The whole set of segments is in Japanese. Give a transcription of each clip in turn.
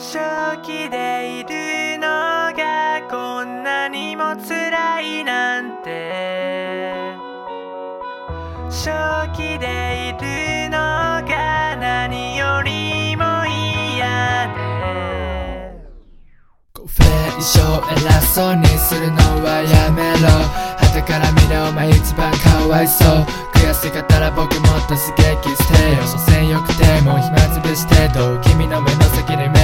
正気でいるのがこんなにも辛いなんて。正気でいるのが何よりも嫌で。これ以上偉そうにするのはやめろ。旗から見ろお前一番かわいそう。悔しかったら僕もっと刺激してよ。所詮よくても暇つぶしてどう？君の目の先に名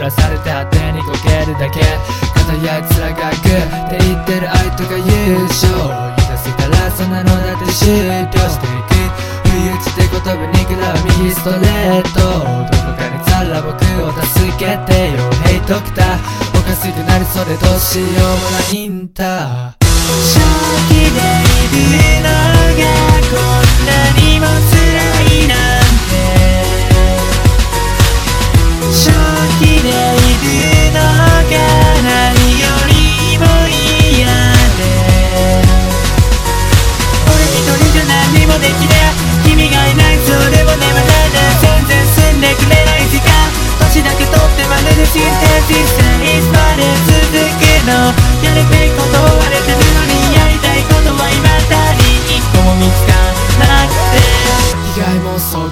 らされて果てにこけるだけ。片やつらがグって言ってる相手が優勝言い出せたらそんなのだって終了していく。不意打ちで言葉にくらう右ストレート。どこかにざら僕を助けてよ。Hey ドクター。おかしくなりそれどうしようもないんだ正気でいるのが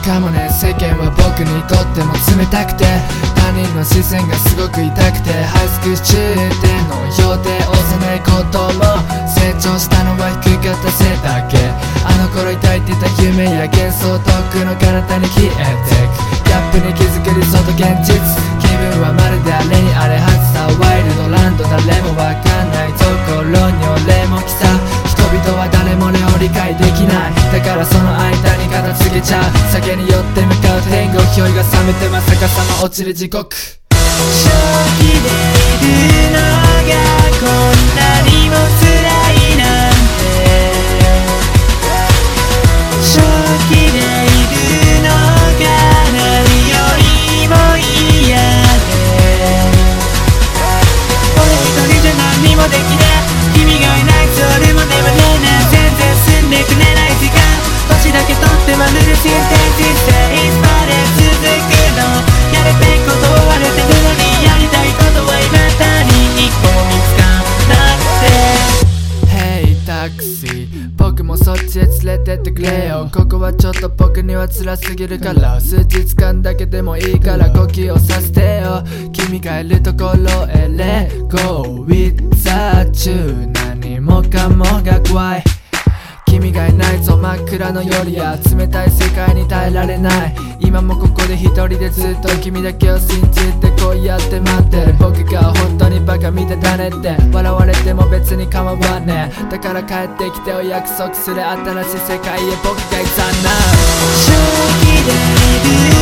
かもね世間は僕にとっても冷たくて他人の視線がすごく痛くてハイスクール中でのようで幼いことも成長したのは低かったせいだけあの頃抱いてた夢や幻想遠くの彼方に消えてくギャップに気づく理想と現実気分はまるであれにあれはずさワイルドランド誰もわかんないところに俺も来た人々は誰も俺を理解できない。だからその間に片付けちゃう。酒に酔って向かう天国酔いが覚めてまさかさま落ちる時刻。正気でいるのがこんなにもタクシー僕もそっちへ連れてってくれよ。ここはちょっと僕には辛すぎるから。数日間だけでもいいから呼吸をさせてよ。君がいるところへ Let go without you 何もかもが怖い君がいないぞ真っ暗の夜や冷たい世界に耐えられない。今もここで一人でずっと君だけを信じてこうやって待ってる。僕が本当にバカ見てたねって。笑われても別に構わね。えだから帰ってきてお約束する新しい世界へ僕がいたな正気でいる